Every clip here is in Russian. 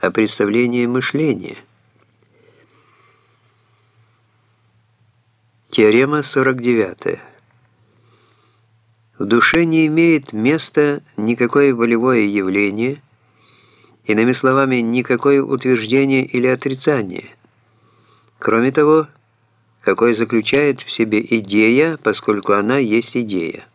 а представление мышления. Теорема 49. В душе не имеет места никакое волевое явление, иными словами, никакое утверждение или отрицание. Кроме того, какое заключает в себе идея, поскольку она есть идея.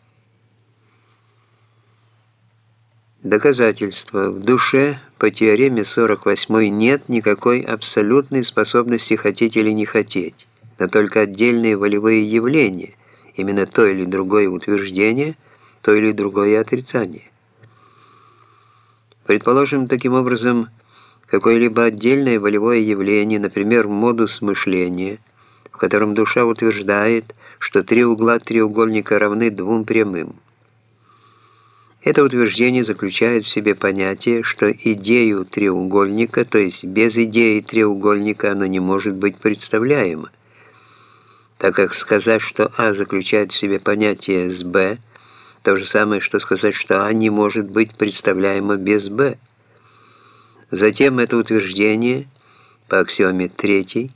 Доказательство. В душе по теореме 48 нет никакой абсолютной способности хотеть или не хотеть, но только отдельные волевые явления, именно то или другое утверждение, то или другое отрицание. Предположим, таким образом, какое-либо отдельное волевое явление, например, модус мышления, в котором душа утверждает, что три угла треугольника равны двум прямым. Это утверждение заключает в себе понятие, что идею треугольника, то есть без идеи треугольника оно не может быть представляемо, так как сказать, что А заключает в себе понятие с Б, то же самое, что сказать, что А не может быть представляемо без Б. Затем это утверждение, по аксиоме третьей,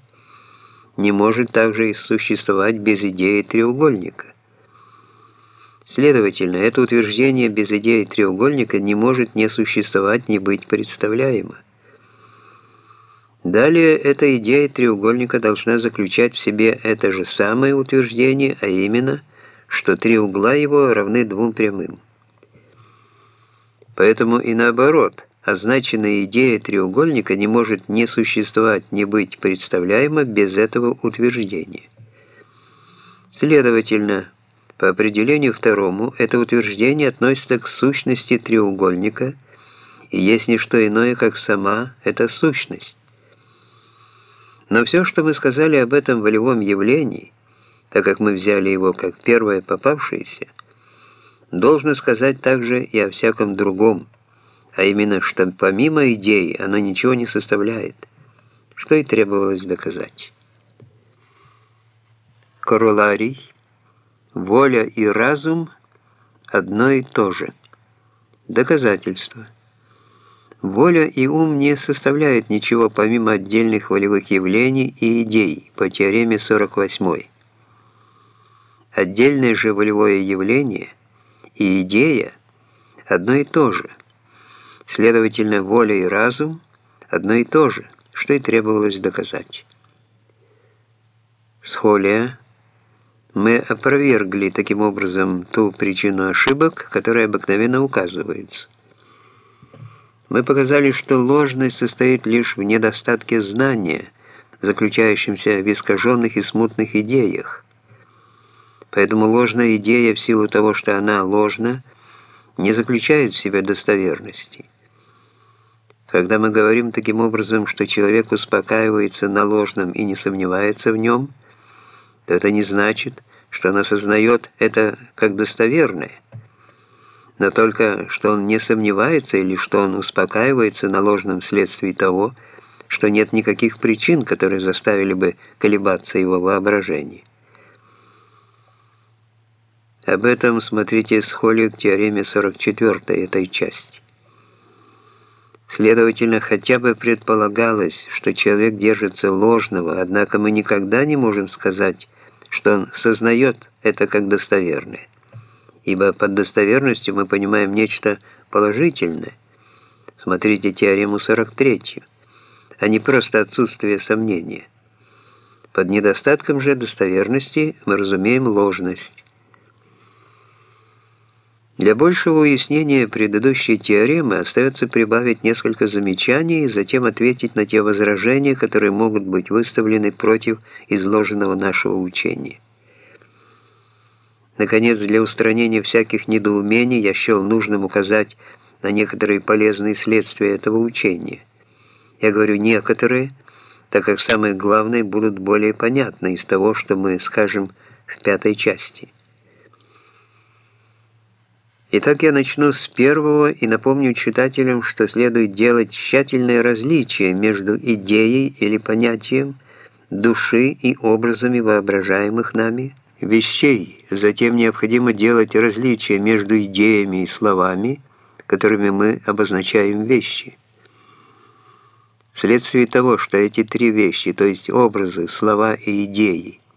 не может также и существовать без идеи треугольника. Следовательно, это утверждение без идеи треугольника не может не существовать, не быть представляемо. Далее, эта идея треугольника должна заключать в себе это же самое утверждение, а именно, что три угла его равны двум прямым. Поэтому и наоборот, означенная идея треугольника не может не существовать, не быть представляема без этого утверждения. Следовательно, по определению второму, это утверждение относится к сущности треугольника и есть не что иное, как сама эта сущность. Но все, что мы сказали об этом волевом явлении, так как мы взяли его как первое попавшееся, должно сказать также и о всяком другом, а именно, что помимо идеи оно ничего не составляет, что и требовалось доказать. Короларий Воля и разум – одно и то же. Доказательство. Воля и ум не составляют ничего помимо отдельных волевых явлений и идей по теореме 48. Отдельное же волевое явление и идея – одно и то же. Следовательно, воля и разум – одно и то же, что и требовалось доказать. Схолия – мы опровергли таким образом ту причину ошибок, которые обыкновенно указываются. Мы показали, что ложность состоит лишь в недостатке знания, заключающемся в искаженных и смутных идеях. Поэтому ложная идея в силу того, что она ложна, не заключает в себе достоверности. Когда мы говорим таким образом, что человек успокаивается на ложном и не сомневается в нем, то это не значит, что он осознает это как достоверное, но только что он не сомневается или что он успокаивается на ложном следствии того, что нет никаких причин, которые заставили бы колебаться его воображение. Об этом смотрите с Холли к теореме 44 этой части. Следовательно, хотя бы предполагалось, что человек держится ложного, однако мы никогда не можем сказать, что он сознает это как достоверное. Ибо под достоверностью мы понимаем нечто положительное. Смотрите теорему 43, а не просто отсутствие сомнения. Под недостатком же достоверности мы разумеем ложность. Для большего уяснения предыдущей теоремы остается прибавить несколько замечаний и затем ответить на те возражения, которые могут быть выставлены против изложенного нашего учения. Наконец, для устранения всяких недоумений я счел нужным указать на некоторые полезные следствия этого учения. Я говорю «некоторые», так как самые главные будут более понятны из того, что мы скажем в пятой части. Итак, я начну с первого и напомню читателям, что следует делать тщательное различие между идеей или понятием, души и образами воображаемых нами вещей. Затем необходимо делать различие между идеями и словами, которыми мы обозначаем вещи. Вследствие того, что эти три вещи, то есть образы, слова и идеи,